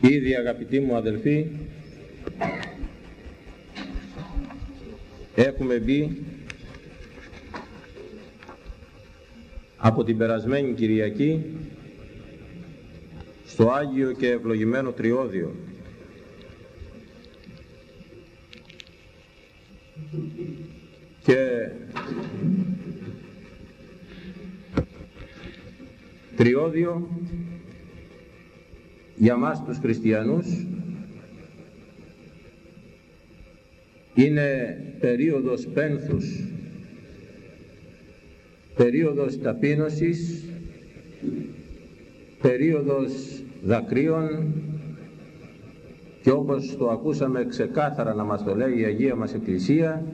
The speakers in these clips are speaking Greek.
Ήδη αγαπητοί μου αδελφοί, έχουμε μπει από την περασμένη Κυριακή στο Άγιο και ευλογημένο Τριώδιο. Και Τριώδιο για μας τους χριστιανούς είναι περίοδος πένθους, περίοδος ταπείνωσης, περίοδος δακρύων και όπως το ακούσαμε ξεκάθαρα να μας το λέει η Αγία μας Εκκλησία,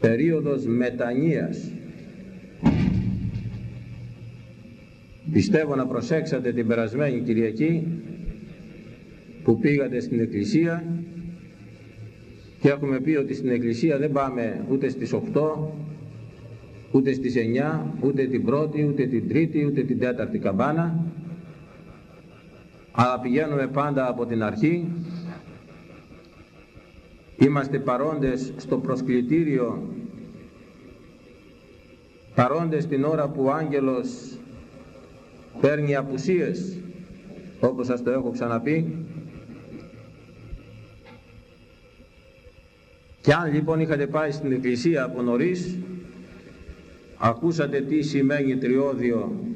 περίοδος μετανοίας. Πιστεύω να προσέξατε την περασμένη Κυριακή που πήγατε στην Εκκλησία και έχουμε πει ότι στην Εκκλησία δεν πάμε ούτε στις 8, ούτε στις 9, ούτε την πρώτη, ούτε την τρίτη, ούτε την τέταρτη καμπάνα. Αλλά πηγαίνουμε πάντα από την αρχή. Είμαστε παρόντες στο προσκλητήριο παρόντες την ώρα που ο άγγελος παίρνει απουσίες όπως σας το έχω ξαναπεί. Και αν λοιπόν είχατε πάει στην εκκλησία από νωρίς ακούσατε τι σημαίνει τριώδιο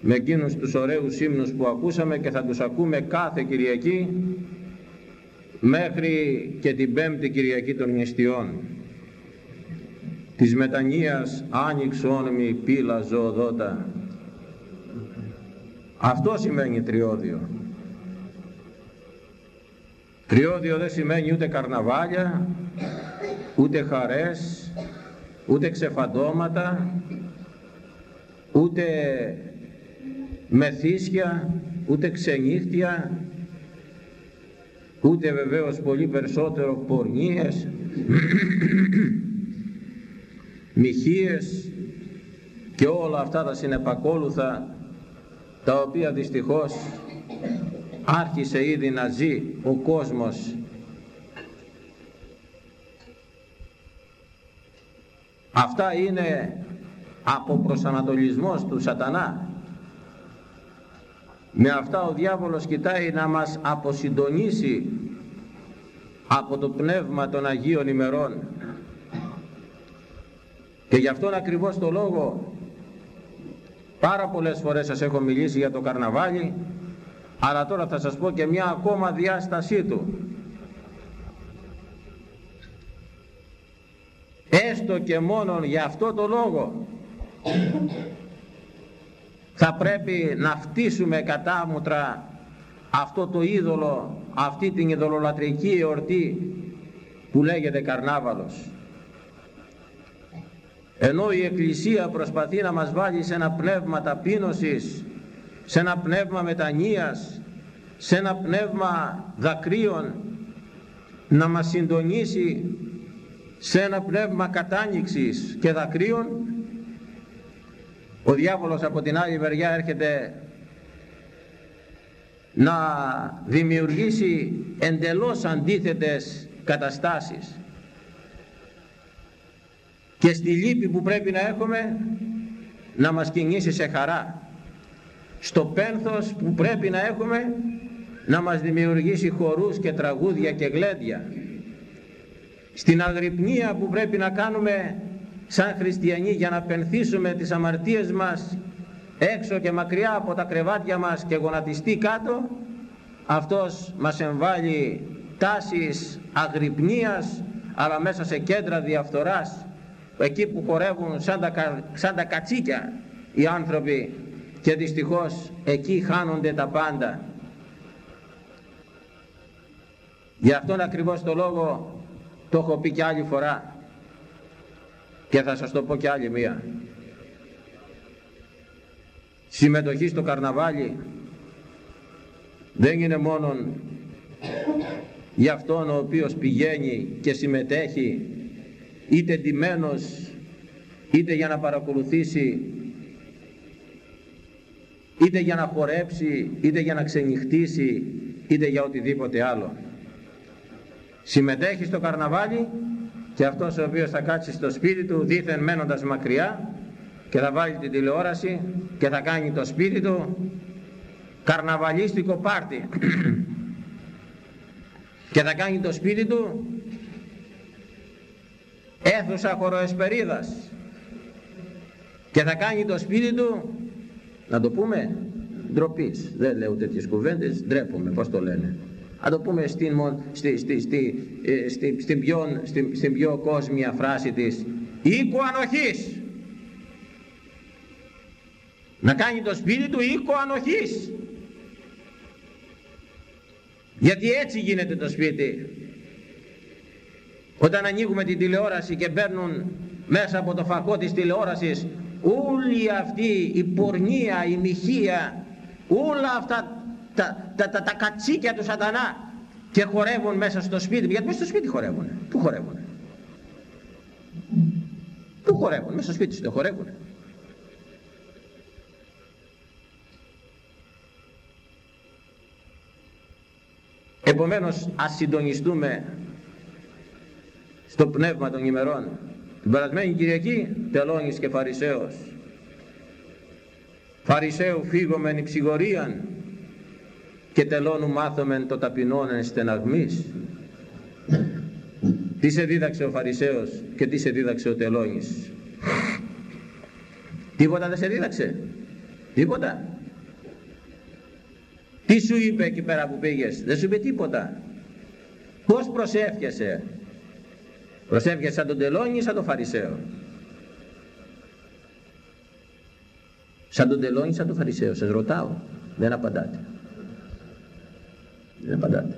με εκείνους τους ωραίους ύμνους που ακούσαμε και θα τους ακούμε κάθε Κυριακή μέχρι και την πέμπτη Κυριακή των Νηστιών. Της μετανοίας άνοιξ όνομη πύλα ζωοδότα αυτό σημαίνει τριώδιο. Τριώδιο δεν σημαίνει ούτε καρναβάλια, ούτε χαρές, ούτε ξεφαντώματα, ούτε μεθύσια, ούτε ξενύχτια, ούτε βεβαίως πολύ περισσότερο πορνίες, μοιχείες και όλα αυτά τα συνεπακόλουθα τα οποία δυστυχώς άρχισε ήδη να ζει ο κόσμος. Αυτά είναι από προσανατολισμός του σατανά. Με αυτά ο διάβολος κοιτάει να μας αποσυντονίσει από το πνεύμα των Αγίων ημερών. Και γι' αυτόν ακριβώς το λόγο Πάρα πολλές φορές σας έχω μιλήσει για το καρναβάλι, αλλά τώρα θα σας πω και μια ακόμα διάστασή του. Έστω και μόνο για αυτό το λόγο θα πρέπει να φτύσουμε κατάμουτρα αυτό το είδωλο, αυτή την ειδωλολατρική εορτή που λέγεται καρνάβαλος ενώ η Εκκλησία προσπαθεί να μας βάλει σε ένα πνεύμα ταπείνωσης σε ένα πνεύμα μετανοίας σε ένα πνεύμα δακρύων να μας συντονίσει σε ένα πνεύμα κατάνοιξης και δακρύων ο διάβολος από την άλλη μεριά έρχεται να δημιουργήσει εντελώς αντίθετες καταστάσεις και στη λύπη που πρέπει να έχουμε να μας κινήσει σε χαρά. Στο πένθος που πρέπει να έχουμε να μας δημιουργήσει χορούς και τραγούδια και γλέντια. Στην αγρυπνία που πρέπει να κάνουμε σαν χριστιανοί για να πενθήσουμε τις αμαρτίες μας έξω και μακριά από τα κρεβάτια μας και γονατιστεί κάτω αυτός μας εμβάλλει τάσεις αγρυπνίας αλλά μέσα σε κέντρα διαφθοράς εκεί που χορεύουν σαν τα, σαν τα κατσίκια οι άνθρωποι και δυστυχώς εκεί χάνονται τα πάντα. Γι' αυτόν ακριβώς το λόγο το έχω πει και άλλη φορά και θα σας το πω και άλλη μία. Συμμετοχή στο καρναβάλι δεν είναι μόνον για αυτόν ο οποίος πηγαίνει και συμμετέχει είτε ντυμένος είτε για να παρακολουθήσει είτε για να χορέψει, είτε για να ξενυχτήσει, είτε για οτιδήποτε άλλο. Συμμετέχει στο καρναβάλι και αυτός ο οποίος θα κάτσει στο σπίτι του δίθεν μένοντας μακριά και θα βάλει την τηλεόραση και θα κάνει το σπίτι του καρναβαλίστικο πάρτι και θα κάνει το σπίτι του αίθουσα χωροεσπερίδας. Και θα κάνει το σπίτι του να το πούμε ντροπής. δεν λέω τέτοιες κουβέντες ντρέπομαι πως το λένε. Να το πούμε στην, στη, στη, στη, ε, στη, στην, πιο, στην, στην πιο κόσμια φράση της. Οίκου ανοχής να κάνει το σπίτι του οίκο ανοχής. Γιατί έτσι γίνεται το σπίτι όταν ανοίγουμε την τηλεόραση και μπαίνουν μέσα από το φακό της τηλεόρασης όλη αυτή η πορνεία, η μοιχεία όλα αυτά τα, τα, τα, τα κατσίκια του σατανά και χορεύουν μέσα στο σπίτι. Γιατί μέσα στο σπίτι χορεύουν. Πού χορεύουν; Πού χορεύουν; Μέσα στο σπίτι σου δεν χορεύουν. Επομένως ας συντονιστούμε στο πνεύμα των ημερών. Την περασμένη Κυριακή τελώνης και Φαρισαίος. Φαρισαίου φύγομεν υψηγορίαν και τελώνου μάθομεν το ταπεινόν εν στεναγμής. Τι σε δίδαξε ο Φαρισαίος και τι σε δίδαξε ο τελώνης. Τίποτα δεν σε δίδαξε. Τίποτα. Τι σου είπε εκεί πέρα που πήγες, δεν σου είπε τίποτα. Πώς προσεύχεσαι; Προσεύχεσαι σαν τον τελώνη ή σαν τον Φαρισαίο. Σαν τον τελώνη σαν τον Φαρισαίο. Σας ρωτάω. Δεν απαντάτε. Δεν απαντάτε.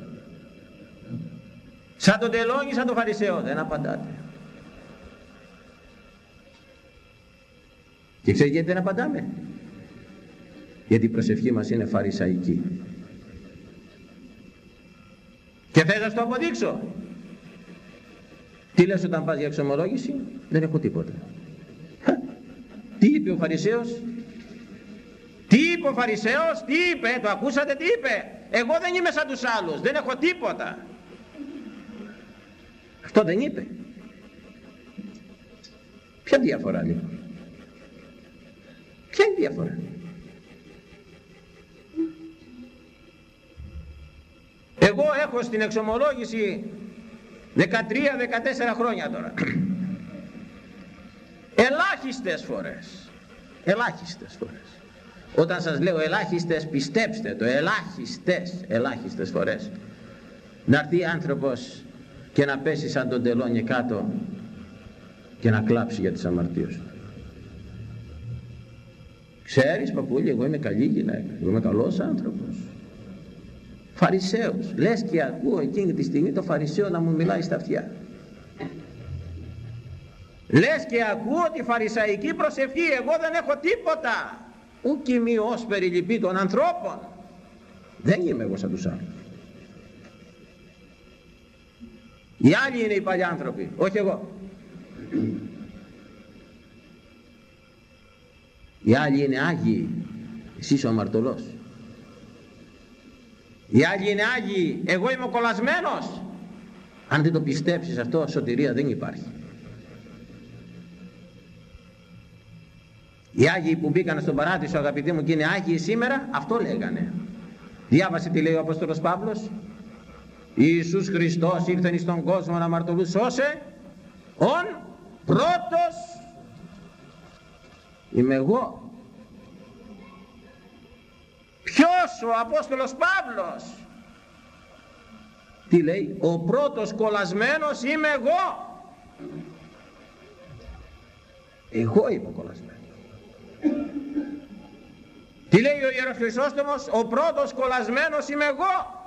Σαν τον τελώνη σαν τον Φαρισαίο. Δεν απαντάτε. Και ξέρετε γιατί δεν απαντάμε; Γιατί η προσευχή μας είναι φαρισαϊκή και θες να σου το αποδείξω τι λες όταν πας για εξομολόγηση; Δεν έχω τίποτα. Τι είπε ο Φαρισαίος; Τι είπε ο Φαρισαίος; Τι είπε; Το ακούσατε τι είπε; Εγώ δεν είμαι σαν τους άλλους. Δεν έχω τίποτα. Αυτό δεν είπε. Ποια διαφορά λοιπόν; Ποια είναι η διαφορά; Εγώ έχω στην εξομολόγηση 13-14 χρόνια τώρα. Ελάχιστες φορές. Ελάχιστες φορές. Όταν σας λέω ελάχιστες πιστέψτε το. Ελάχιστες, ελάχιστες φορές. Να έρθει άνθρωπος και να πέσει σαν τον τελώνι κάτω και να κλάψει για τις αμαρτίες του. Ξέρεις παππούλη εγώ είμαι καλή γυναίκα, εγώ είμαι καλός άνθρωπος. Φαρισαίος. Λες και ακούω εκείνη τη στιγμή το Φαρισαίο να μου μιλάει στα αυτιά. Λες και ακούω τη φαρισαϊκή προσευχή. Εγώ δεν έχω τίποτα. Ούκ ημί ως περιλυπή των ανθρώπων. Δεν είμαι εγώ σαν τους άλλους. Οι άλλοι είναι οι παλιοί άνθρωποι, όχι εγώ. Οι άλλοι είναι Άγιοι, εσύ ο αμαρτωλός. Οι άλλοι είναι Άγιοι, εγώ είμαι ο κολλασμένος. Αν δεν το πιστέψεις αυτό, σωτηρία δεν υπάρχει. Οι Άγιοι που μπήκαν στον παράδεισο αγαπητοί μου και είναι Άγιοι σήμερα, αυτό λέγανε. Διάβασε τι λέει ο Απόστολος Παύλος. Ιησούς Χριστός ήρθε στον κόσμο να μαρτωλούς σώσε, ον πρώτος είμαι εγώ ο Απόστολος Παύλος. Τι λέει, ο πρώτος κολλασμένος είμαι εγώ. Εγώ είμαι κολλασμένος. Τι λέει ο Ιερός Χρυσόστομος, ο πρώτος κολλασμένος είμαι εγώ.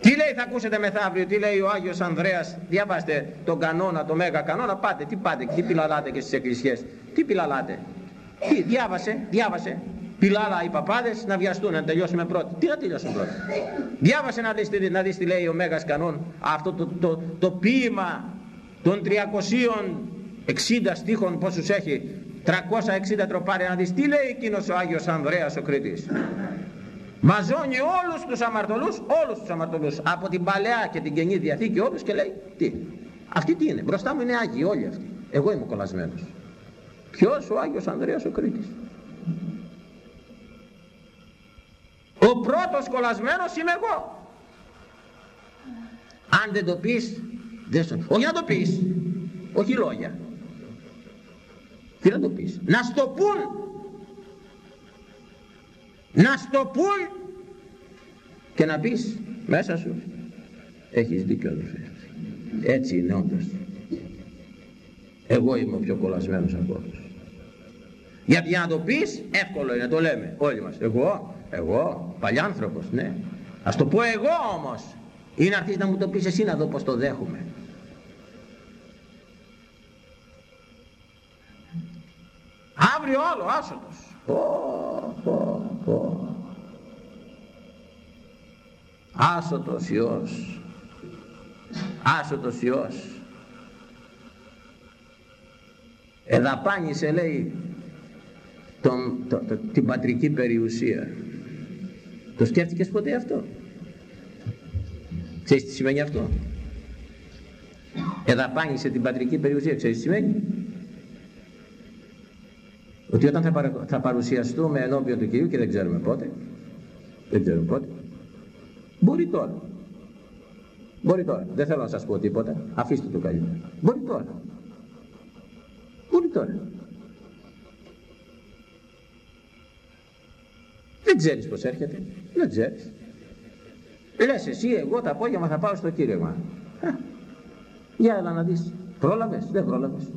Τι λέει θα ακούσετε μεθαύριο, τι λέει ο Άγιος Ανδρέας, διαβάστε τον κανόνα, το μέγα κανόνα, πάτε, τι πάτε, τι πιλαλάτε και στις εκκλησιές, τι πιλαλάτε, τι, διάβασε, διάβασε. Πιλάλα οι παπάδες να βιαστούν, να τελειώσουμε πρώτοι. Τι να τελειώσουμε πρώτοι. Διάβασε να δεις, να δεις τι λέει ο Μέγας Κανόν. Αυτό το, το, το, το ποίημα των 360 στίχων πόσους έχει; 360 τροπάρια να δεις τι λέει εκείνος ο Άγιος Ανδρέας ο Κρήτης μαζώνει όλους τους αμαρτωλούς όλους τους αμαρτωλούς από την Παλαιά και την Καινή Διαθήκη όλους και λέει τι αυτοί τι είναι μπροστά μου είναι Άγιοι όλοι αυτοί εγώ είμαι κολλασμένος ποιος ο Άγιος Ανδρέας ο Κρήτης. Ο πρώτος κολλασμένος είμαι εγώ. Αν δεν το πεις δεν στο... όχι να το πεις. Όχι λόγια. Τι να το πεις. Να στο πούν να στο πούν και να πεις μέσα σου έχεις δίκιο αδελφέ έτσι είναι όντως εγώ είμαι ο πιο κολλασμένος από όλους. Γιατί για να το πεις εύκολο είναι το λέμε. Όλοι μας. Εγώ, εγώ, παλιάνθρωπος ναι. Ας το πω εγώ όμως. Ή να έρθεις να μου το πεις εσύ να δω πως το δέχομαι. Αύριο άλλο άσωτος. Πω, πω, πω. άσωτος Υιός. Άσωτος Υιός εδαπάνησε λέει τον, το, το, την πατρική περιουσία. Το σκέφτηκες ποτέ αυτό; Ξέρεις τι σημαίνει αυτό; Εδαπάνησε την πατρική περιουσία ξέρεις τι σημαίνει; Ότι όταν θα, θα παρουσιαστούμε ενώπιον του Κυρίου και δεν ξέρουμε πότε δεν ξέρουμε πότε μπορεί τώρα. Μπορεί τώρα. Δεν θέλω να σας πω τίποτα. Αφήστε το καλύτερα μπορεί τώρα μπορεί τώρα; Δεν ξέρεις πως έρχεται. Δεν ξέρεις. Λες εσύ εγώ το απόγευμα θα πάω στο Κύριμα για έλα να δεις. Πρόλαβες δεν πρόλαβες.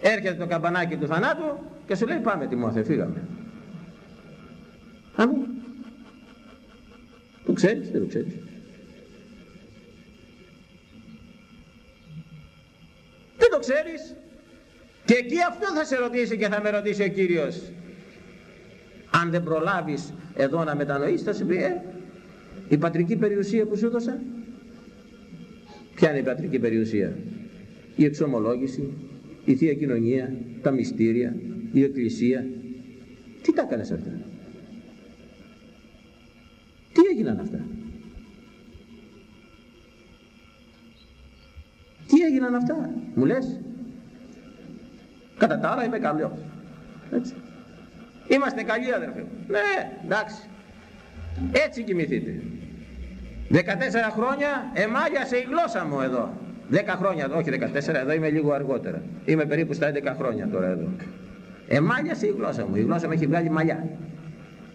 Έρχεται το καμπανάκι του θανάτου και σου λέει πάμε Τιμόθε φύγαμε Αμήν. Το ξέρεις δεν το ξέρεις. Δεν το ξέρεις και εκεί αυτό θα σε ρωτήσει και θα με ρωτήσει ο Κύριος. Αν δεν προλάβεις εδώ να μετανοήσεις θα σου πει ε, η πατρική περιουσία που σου έδωσα ποια είναι η πατρική περιουσία; Η εξομολόγηση η Θεία Κοινωνία τα μυστήρια η Εκκλησία. Τι τα έκανες αυτά; Τι έγιναν αυτά; Τι έγιναν αυτά μου λες; Κατά τα άλλα είμαι καλός έτσι Είμαστε καλοί αδερφοί μου. Ναι, εντάξει. Έτσι κοιμηθείτε. 14 χρόνια εμάλιασε η γλώσσα μου εδώ. 10 χρόνια, όχι 14, εδώ είμαι λίγο αργότερα. Είμαι περίπου στα 11 χρόνια τώρα εδώ. Εμάλιασε η γλώσσα μου. Η γλώσσα μου έχει βγάλει μαλλιά.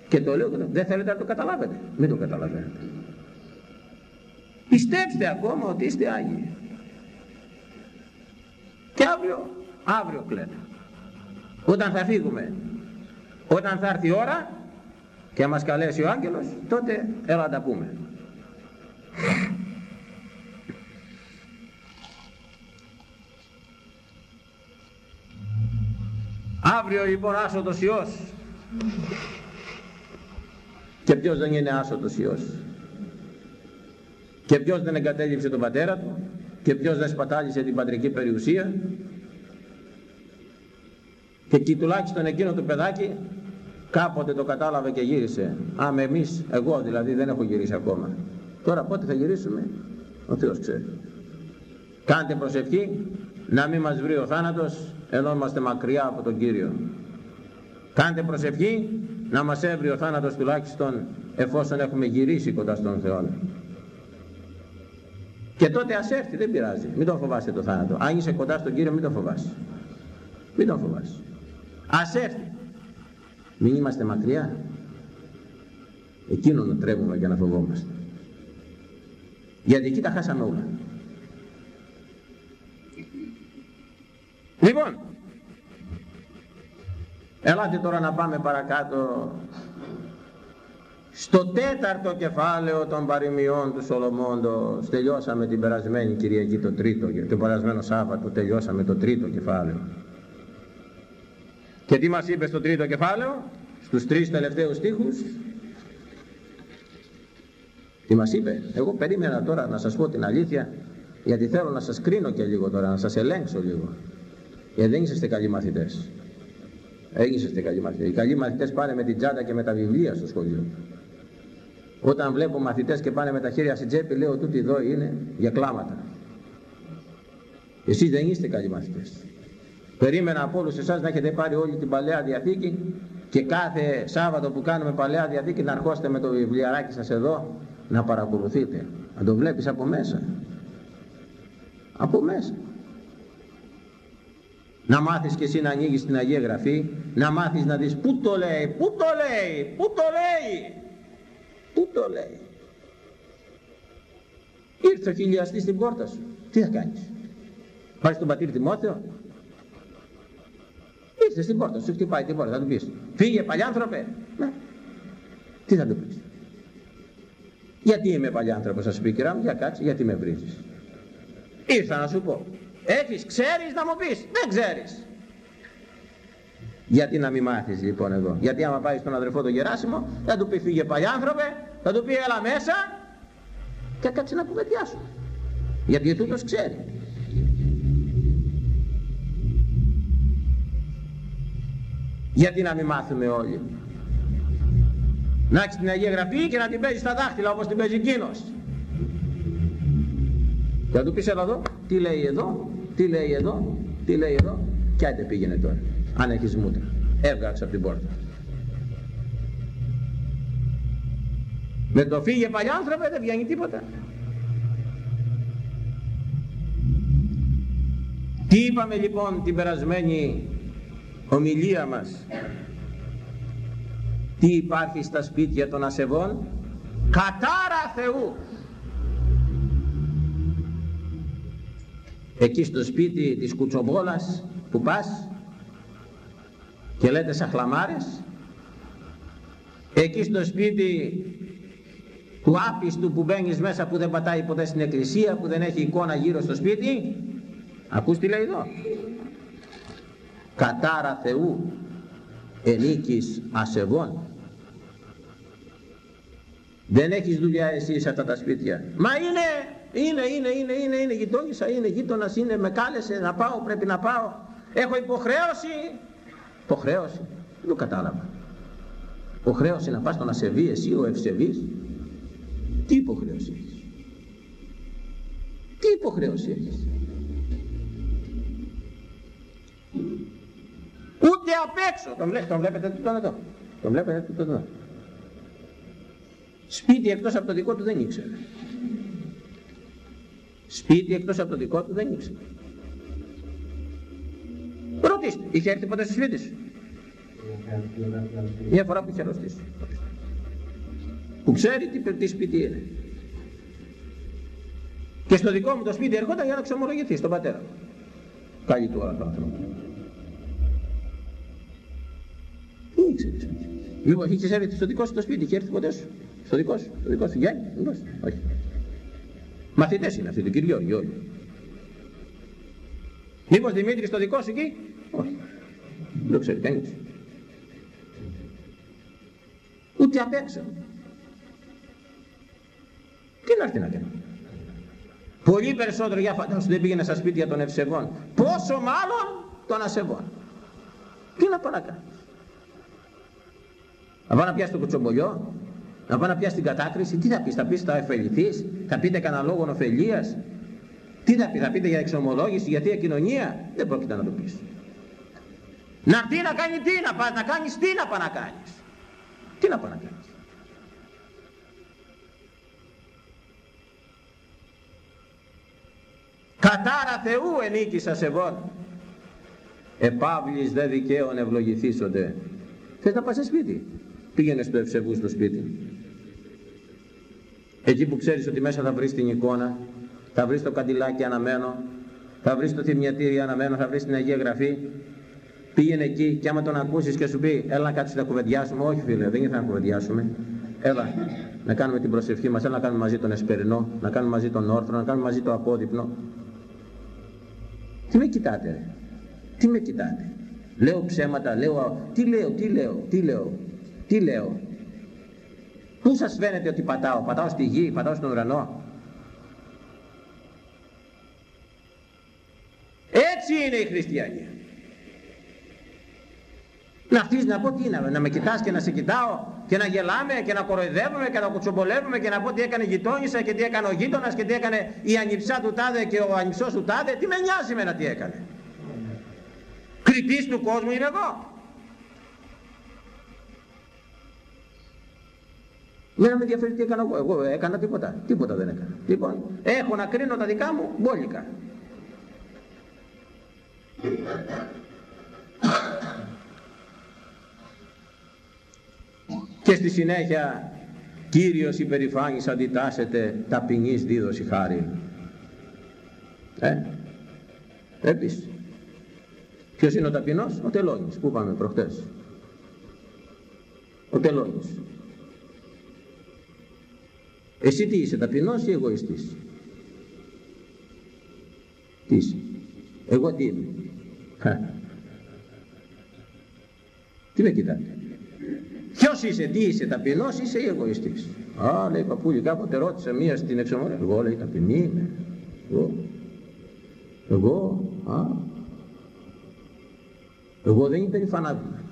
Και το λέω, δεν θέλετε να το καταλάβετε. Μην το καταλαβαίνετε. Πιστέψτε ακόμα ότι είστε Άγιοι. Και αύριο, αύριο κλαίτε. Όταν θα φύγουμε όταν θα έρθει η ώρα και μας καλέσει ο άγγελος, τότε έλα να τα πούμε. Αύριο λοιπόν άσωτος Υιός. Και ποιος δεν είναι άσωτος Υιός; Και ποιος δεν εγκατέλειψε τον πατέρα του; Και ποιος δεν σπατάλησε την πατρική περιουσία; Και εκεί τουλάχιστον εκείνο το παιδάκι κάποτε το κατάλαβε και γύρισε. Άμα εμείς, εγώ δηλαδή δεν έχω γυρίσει ακόμα. Τώρα πότε θα γυρίσουμε ο Θεός ξέρει. Κάντε προσευχή να μην μας βρει ο θάνατος ενώ είμαστε μακριά από τον Κύριο. Κάντε προσευχή να μας έβρει ο θάνατος τουλάχιστον εφόσον έχουμε γυρίσει κοντά στον Θεό και τότε ας έρθει δεν πειράζει. Μην τον φοβάσαι το θάνατο. Αν είσαι κοντά στον Κύριο μην τον φοβάσαι. Μην τον φοβάσαι ας έρθει μην είμαστε μακριά. Εκείνο να τρέμουμε για να φοβόμαστε. Γιατί εκεί τα χάσαμε όλα. Λοιπόν, ελάτε τώρα να πάμε παρακάτω στο τέταρτο κεφάλαιο των παροιμιών του Σολομόντος. Τελειώσαμε την περασμένη Κυριακή το τρίτο, το περασμένο Σάββατο τελειώσαμε το τρίτο κεφάλαιο. Και τι μας είπε στο τρίτο κεφάλαιο, στους τρεις τελευταίους στίχους, τι μας είπε; Εγώ περίμενα τώρα να σας πω την αλήθεια, γιατί θέλω να σας κρίνω και λίγο τώρα, να σας ελέγξω λίγο. Γιατί δεν είσαστε καλοί μαθητές. Έγιναστε καλοί μαθητές. Οι καλοί μαθητές πάνε με την τσάντα και με τα βιβλία στο σχολείο. Όταν βλέπω μαθητές και πάνε με τα χέρια στην τσέπη, λέω τούτοι εδώ είναι για κλάματα. Εσείς δεν είστε καλοί μαθητές. Περίμενα από όλους εσάς να έχετε πάρει όλη την Παλαιά Διαθήκη και κάθε Σάββατο που κάνουμε Παλαιά Διαθήκη να αρχώσετε με το βιβλιαράκι σας εδώ να παρακολουθείτε. Να το βλέπεις από μέσα. Από μέσα. Να μάθεις και εσύ να ανοίγεις την Αγία Γραφή, να μάθεις να δεις πού το λέει, πού το λέει, πού το λέει, πού το λέει. Ήρθε ο χιλιαστής στην πόρτα σου, τι θα κάνεις; Πάει στον πατήρ Τιμόθεο; Ήρθε στην πόρτα σου, χτυπάει την πόρτα, θα του πεις. Φύγε παλιάνθρωπε. Ναι. Τι θα του πεις. Γιατί είμαι παλιάνθρωπος, θα σου πει κυρά μου, για κάτσε, γιατί με βρίζεις. Ήρθα να σου πω. Έχεις, ξέρεις να μου πεις. Δεν ξέρεις. Γιατί να μην μάθεις λοιπόν εδώ. Γιατί άμα πάει στον αδερφό τον Γεράσιμο, θα του πει φύγε παλιάνθρωπε, θα του πει έλα μέσα και κάτσε να κουβεντιάσουμε. Γιατί τούτος ξέρει. Γιατί να μην μάθουμε όλοι; Να έχεις την Αγία Γραφή και να την παίζεις στα δάχτυλα όπως την παίζει εκείνος. Και θα του πεις έλα εδώ, τι λέει εδώ, τι λέει εδώ, τι λέει εδώ και άντε πήγαινε τώρα. Αν έχεις μούτρα. Έβγαξε από την πόρτα. Με το φύγε παλιάνθρωπε δεν βγαίνει τίποτα. Τι είπαμε λοιπόν την περασμένη ομιλία μας. Τι υπάρχει στα σπίτια των ασεβών; Κατάρα Θεού. εκεί στο σπίτι της κουτσομπόλας που πας και λέτε σαν χλαμάρες; Εκεί στο σπίτι του άπιστου που μπαίνεις μέσα που δεν πατάει ποτέ στην εκκλησία που δεν έχει εικόνα γύρω στο σπίτι; Ακούς τι λέει εδώ; Κατάρα Θεού ενίκης ασεβών δεν έχεις δουλειά εσύ σε αυτά τα σπίτια μα είναι είναι, είναι, είναι, είναι, είναι γειτόνισσα, είναι γείτονας, είναι, με κάλεσε να πάω, πρέπει να πάω. Έχω υποχρέωση. Υποχρέωση. Δεν το κατάλαβα. Υποχρέωση να πας στον ασεβή, εσύ ο ευσεβής. Τι υποχρέωση έχεις; Τι υποχρέωση έχεις; Ούτε απ' έξω. Τον, βλέ, τον βλέπετε τον εδώ. Τον βλέπετε τον εδώ. Σπίτι εκτός από το δικό του δεν ήξερε. Σπίτι εκτός από το δικό του δεν ήξερε. Ρωτήστε, είχε έρθει ποτέ στο σπίτι σου; Μια φορά που είχε αρρωστήσει. Που ξέρει τι, τι σπίτι είναι. Και στο δικό μου το σπίτι έρχονταν για να ξομολογηθεί στον πατέρα μου. Καλή του άνθρωπο. Τι ήξερε σπίτι. Μήπως είχες έρθει στο δικό σου το σπίτι, είχε έρθει ποτέ σου. Στο δικό σου, στο δικό σου, Γιάννη, όχι. Μαθητές είναι αυτοί του Κυριώργη όλοι. Μήπως Δημήτρης στο δικό σου εκεί; Όχι. Δεν το ξέρει κανείς. Ούτε απ' έξω. Τι να έρθει να κάνει. Πολύ περισσότερο για φαντάσου δεν πήγαινε στα σπίτια των ευσεβών. Πόσο μάλλον των ασεβών. Τι να πάω να κάνει. Να πάω να πιάσει το κουτσομπολιό, να πάω να πιάσει την κατάκριση, τι θα πεις, θα πεις θα ωφεληθείς, θα πείτε κανένα λόγο ωφελίας, τι θα πεις, θα πείτε για εξομολόγηση, για θεία κοινωνία, δεν πρόκειται να το πεις. Να τι να κάνει, τι να πας, να κάνεις, τι να πάει να κάνεις. Τι να πάει να κάνεις. Κατάρα Θεού ενίκησα σεβών. Επαύλης δε δικαίων ευλογηθήσονται. Θες να πας σε σπίτι; Πήγαινε στο ευσεβού στο σπίτι. Εκεί που ξέρεις ότι μέσα θα βρεις την εικόνα, θα βρεις το καντιλάκι αναμένο, θα βρεις το θυμιατήρι αναμένο, θα βρεις την Αγία Γραφή, πήγαινε εκεί και άμα τον ακούσεις και σου πει έλα να κάτσεις να κουβεντιάσουμε, όχι φίλε δεν ήθελα να κουβεντιάσουμε, έλα να κάνουμε την προσευχή μας, έλα να κάνουμε μαζί τον εσπερινό, να κάνουμε μαζί τον όρθρο, να κάνουμε μαζί το απόδειπνο. Τι με κοιτάτε ρε, τι με κοιτάτε; Λέω ψέματα, λέω, τι λέω, τι λέω, τι λέω, τι λέω; Πού σας φαίνεται ότι πατάω, πατάω στη γη, πατάω στον ουρανό; Έτσι είναι οι χριστιανοί. Να αυτής να πω τι είναι, να με κοιτάς και να σε κοιτάω και να γελάμε και να κοροϊδεύουμε και να κουτσομπολεύουμε και να πω τι έκανε η γειτόνισσα και τι έκανε ο γείτονας και τι έκανε η ανιψά του τάδε και ο ανιψός του τάδε. Τι με νοιάζει με τι έκανε. Κριτής του κόσμου είμαι εγώ. Δεν με ενδιαφέρει τι έκανα εγώ. Εγώ έκανα τίποτα. Τίποτα δεν έκανα. Λοιπόν, έχω να κρίνω τα δικά μου μπόλικα. Και στη συνέχεια Κύριος υπερηφάνης αντιτάσσεται ταπεινής δίδωση χάρη. Ε, έπεις. Ποιος είναι ο ταπεινός, ο Τελώνης που είπαμε προχτές. Ο Τελώνης. Εσύ τι είσαι, ταπεινός ή εγωιστής; Τι είσαι; Εγώ τι είμαι; Τι με κοιτάτε. Ποιος είσαι, τι είσαι, ταπεινός είσαι ή εγωιστής; Α, λέει παππούλη, κάποτε ρώτησε μία στην εξομορία. Εγώ λέει ταπεινή είμαι. Εγώ. Εγώ. Α. Εγώ δεν υπερηφανάβομαι.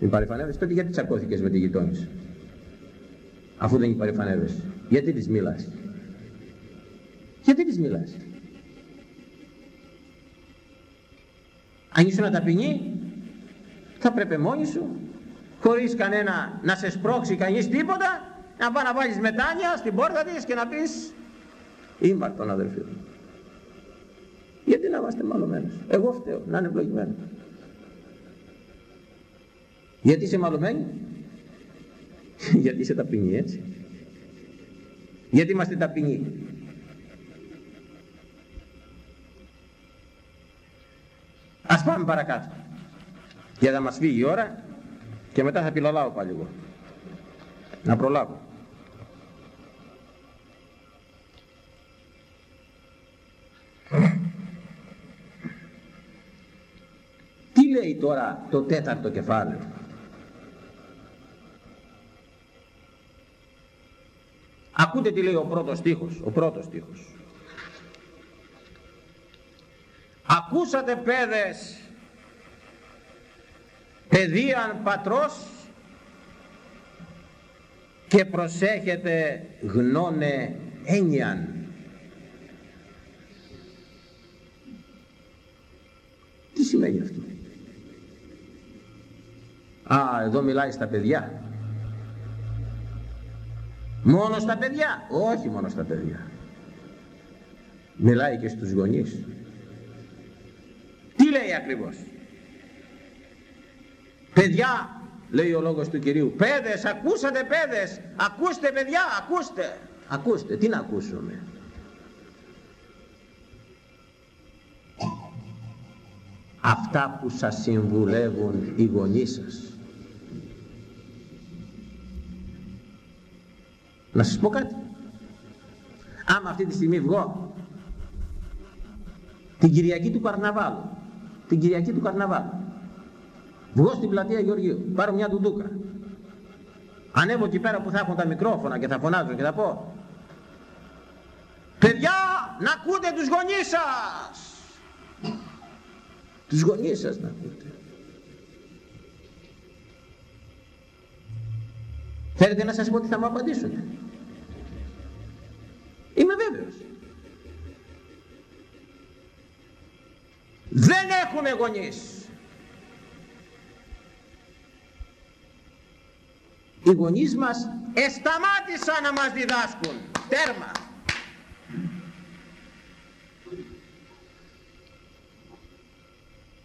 Υπερηφανεύεσαι τότε γιατί τσακώθηκες με τη γειτόνισσα; Αφού δεν υπερηφανεύεσαι. Γιατί της μιλάς; Γιατί της μιλάς; Αν ήσουν ταπεινή, θα πρέπει μόνη σου χωρίς κανένα να σε σπρώξει κανείς τίποτα να πάει να βάλεις μετάνια στην πόρτα της και να πεις τον αδελφοί μου γιατί να είμαστε μαλωμένος εγώ φταίω να είναι ευλογημένο γιατί είσαι μαλωμένοι γιατί είσαι ταπεινή έτσι γιατί είμαστε ταπεινοί ας πάμε παρακάτω για να μας φύγει η ώρα και μετά θα πιλαλάω πάλι εγώ. Να προλάβω. Τι λέει τώρα το τέταρτο κεφάλαιο; Ακούτε τι λέει ο πρώτος στίχος, ο πρώτος στίχος. Ακούσατε παιδες παιδείαν πατρός και προσέχετε γνώνε έννοιαν. Τι σημαίνει αυτό; Α, εδώ μιλάει στα παιδιά. Μόνο στα παιδιά. Όχι μόνο στα παιδιά. Μιλάει και στους γονείς. Τι λέει ακριβώς; Παιδιά, λέει ο λόγος του Κυρίου, παιδες, ακούσατε παιδες, ακούστε παιδιά, ακούστε. Ακούστε, τι να ακούσουμε. Αυτά που σας συμβουλεύουν οι γονείς σας. Να σας πω κάτι. Άμα αυτή τη στιγμή βγω την Κυριακή του Καρναβάλου, την Κυριακή του Καρναβάλου, Βγω στην πλατεία Γεωργίου, πάρω μια ντουντούκα. Ανέβω εκεί πέρα που θα έχουν τα μικρόφωνα και θα φωνάζω και θα πω Παιδιά, να ακούτε τους γονείς σας. Τους γονείς σας να ακούτε. Θέλετε να σας πω τι θα μου απαντήσουν; Είμαι βέβαιος. Δεν έχουμε γονείς. οι γονείς μας εσταμάτησαν να μας διδάσκουν τέρμα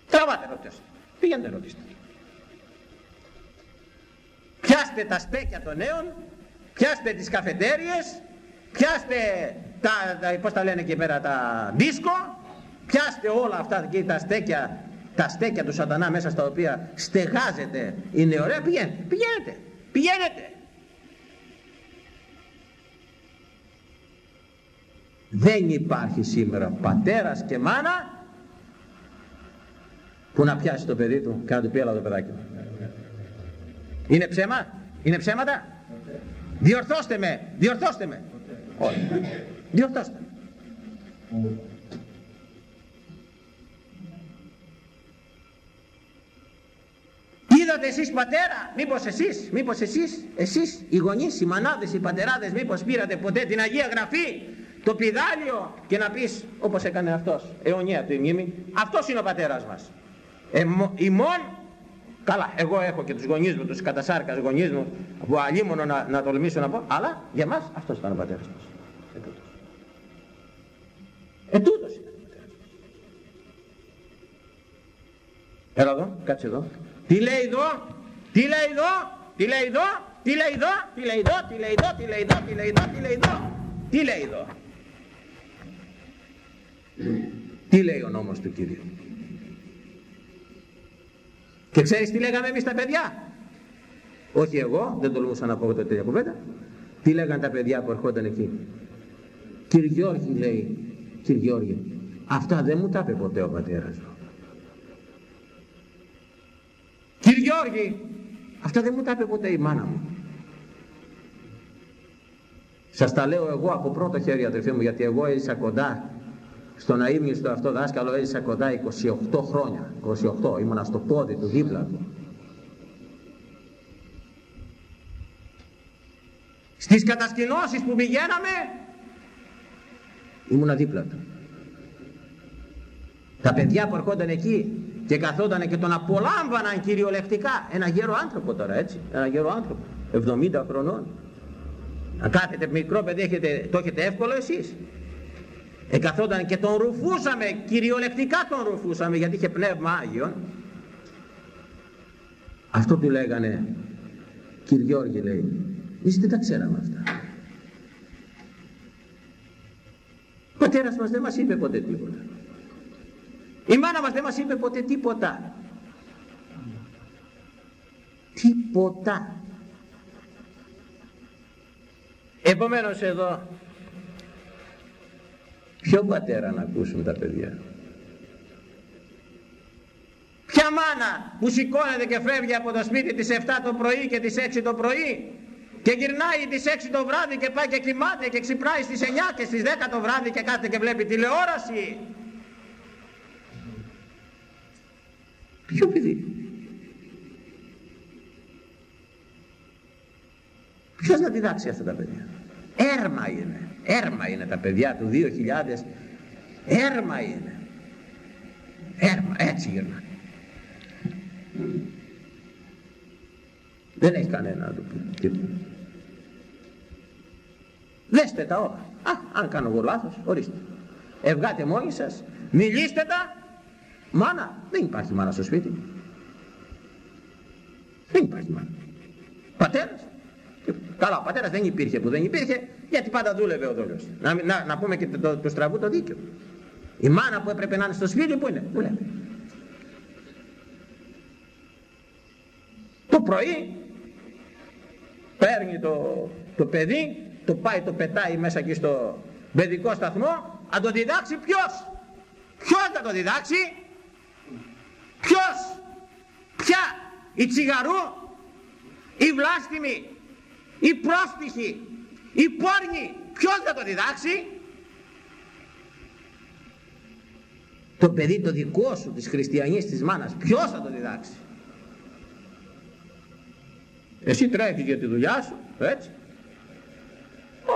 τραβάτε ρωτήστε πήγαινε ρωτήστε πιάστε τα στέκια των νέων πιάστε τις καφετέριες πιάστε τα, τα πώς τα λένε εκεί πέρα τα δίσκο πιάστε όλα αυτά και τα στέκια τα στέκια του σατανά μέσα στα οποία στεγάζεται η νεωραία πηγαίνετε, πηγαίνετε Πηγαίνετε. Δεν υπάρχει σήμερα πατέρας και μάνα που να πιάσει το παιδί του και να του πει έλα το παιδάκι μου. Είναι ψέμα, είναι ψέματα. Διορθώστε με, διορθώστε με. Όχι. Διορθώστε με. πήρατε εσείς πατέρα, μήπως εσείς, μήπως εσείς, εσείς οι γονείς, οι μανάδες, οι πατεράδες, μήπως πήρατε ποτέ την Αγία Γραφή, το πιδάλιο και να πεις όπως έκανε αυτός, αιωνία του ημίμη, αυτός είναι ο πατέρας μας. Ε, ημών, καλά, εγώ έχω και τους γονείς μου, τους κατασάρκας γονείς μου, που αλλήμωνο να, να τολμήσω να πω, αλλά για μας αυτός ήταν ο πατέρας μας. Ετούτος. είναι ο πατέρας μας. Έλα εδώ, κάτσε εδώ. Τι λέει εδώ, τι λέει εδώ, τι λέει εδώ, τι λέει εδώ, τι λέει εδώ, τι λέει εδώ, τι λέει εδώ, τι λέει εδώ, τι λέει εδώ. Τι λέει εδώ. Τι λέει ο νόμος του Κυρίου. Και ξέρεις τι λέγαμε εμείς τα παιδιά; Όχι εγώ, δεν τολμούσα να πω τότε τέτοια κουβέντα. Τι λέγαν τα παιδιά που ερχόταν εκεί; Κύριε Γιώργη λέει, κύριε Γιώργη, αυτά δεν μου τα είπε ποτέ ο πατέρας μου. Κύριε Γιώργη, αυτά δεν μου τα είπε ποτέ η μάνα μου. Σας τα λέω εγώ από πρώτο χέρι αδερφοί μου γιατί εγώ έζησα κοντά στον αείμνηστο αυτό δάσκαλο έζησα κοντά 28 χρόνια. 28 ήμουνα στο πόδι του δίπλα του. Στις κατασκηνώσεις που πηγαίναμε ήμουνα δίπλα του. Τα παιδιά που ερχόταν εκεί και καθόταν και τον απολάμβαναν κυριολεκτικά. Ένα γέρο άνθρωπο τώρα έτσι, ένα γέρο άνθρωπο, 70 χρονών. Να κάθετε μικρό παιδί, έχετε, το έχετε εύκολο εσείς. Εκαθόταν και τον ρουφούσαμε, κυριολεκτικά τον ρουφούσαμε γιατί είχε πνεύμα Άγιον. Αυτό του λέγανε, κύριε Γιώργη λέει, εμείς δεν τα ξέραμε αυτά. Ο πατέρας μας δεν μας είπε ποτέ τίποτα. Η μάνα μας δεν μας είπε ποτέ τίποτα. Τίποτα. Επομένως εδώ ποιο πατέρα να ακούσουν τα παιδιά; Ποια μάνα που σηκώνεται και φεύγει από το σπίτι τις 7 το πρωί και τις 6 το πρωί; Και γυρνάει τις 6 το βράδυ και πάει και κοιμάται και ξυπνάει στις 9 και στις 10 το βράδυ και κάθεται και βλέπει τηλεόραση. Ποιο παιδί; Ποιος να διδάξει αυτά τα παιδιά; Έρμα είναι. Έρμα είναι τα παιδιά του 2000. Έρμα είναι. Έρμα. Έτσι γυρνάνε. Δεν έχει κανένα να του πει Δέστε τα όλα. Α, αν κάνω εγώ λάθος, ορίστε. Ευγάτε μόνοι σας, μιλήστε τα. Μάνα, δεν υπάρχει μάνα στο σπίτι. Δεν υπάρχει μάνα. Πατέρας, Καλά, ο πατέρας δεν υπήρχε που δεν υπήρχε, γιατί πάντα δούλευε ο δόλιος. Να, να, να πούμε και το, το, το στραβού το δίκαιο. Η μάνα που έπρεπε να είναι στο σπίτι, που είναι, δουλεύει. Το πρωί παίρνει το, το παιδί, το πάει, το πετάει μέσα εκεί στο παιδικό σταθμό, αν το διδάξει ποιος; Ποιος θα το διδάξει; Ποιος; Ποια; Η τσιγαρού; Η βλάστημη; Η πρόστιχη, η πόρνη, ποιος θα το διδάξει; Το παιδί το δικό σου της χριστιανής της μάνας, ποιος θα το διδάξει; Εσύ τρέχεις για τη δουλειά σου, έτσι.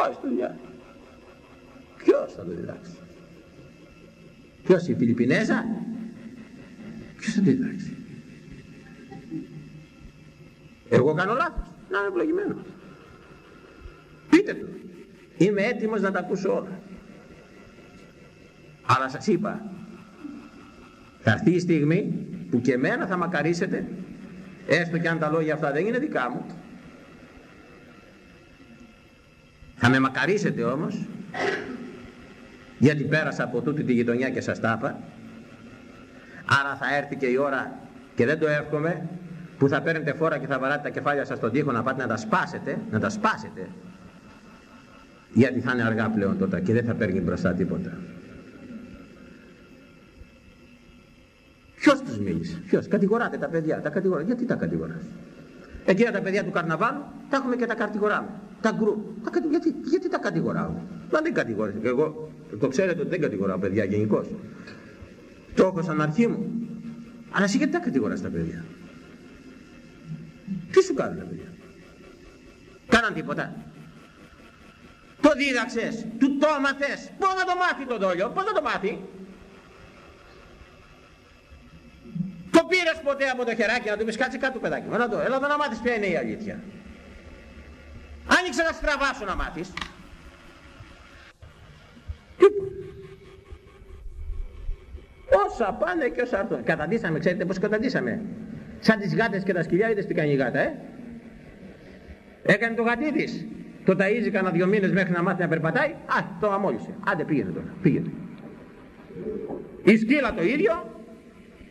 Όχι στη δουλειά. Ποιος θα το διδάξει; Ποιος η Φιλιππινέζα; Ποιος θα το διδάξει; Εγώ κάνω λάθος. Να είμαι ευλογημένος. Πείτε του. Είμαι έτοιμος να τα ακούσω όλα. Αλλά σας είπα, θα έρθει η στιγμή που και εμένα θα μακαρίσετε, έστω και αν τα λόγια αυτά δεν είναι δικά μου. Θα με μακαρίσετε όμως, γιατί πέρασα από τούτη τη γειτονιά και σας τα είπα. Άρα θα έρθει και η ώρα, και δεν το εύχομαι, που θα παίρνετε φόρα και θα βαράτε τα κεφάλια σας στον τοίχο να πάτε να τα σπάσετε, να τα σπάσετε, γιατί θα είναι αργά πλέον τότε και δεν θα παίρνει μπροστά τίποτα. Ποιος τους μίλησε, ποιος, κατηγοράτε τα παιδιά, τα κατηγοράτε, γιατί τα κατηγοράτε. Εκείνα τα παιδιά του καρναβάλου, τα έχουμε και τα κατηγοράμε. Τα γκρου, τα, γιατί, γιατί τα κατηγοράω; Μα δεν κατηγοράω. Εγώ το ξέρετε ότι δεν κατηγοράω παιδιά γενικώς. Το έχω σαν αρχή μου. Αλλά εσύ γιατί τα κατηγοράς τα παιδιά; Τι σου κάνουν παιδιά; Κάναν τίποτα; Το δίδαξες, του το έμαθες. Πώς να το μάθει τον δόλιο, πώς να το μάθει; Το πήρες ποτέ από το χεράκι να του πεις κάτσε κάτω παιδάκι μου, έλα εδώ, έλα εδώ να μάθεις ποια είναι η αλήθεια. Άνοιξε να στραβάσου να μάθεις. Όσα πάνε και όσα έρθουν. Καταντήσαμε, ξέρετε πώς καταντήσαμε. Σαν τις γάτες και τα σκυλιά, είδες τι κάνει η γάτα, ε; Έκανε το γατί της. Το ταΐζει κανένα δυο μήνες μέχρι να μάθει να περπατάει. Α, το αμόλυσε. Άντε πήγαινε τώρα, πήγαινε. Η σκύλα το ίδιο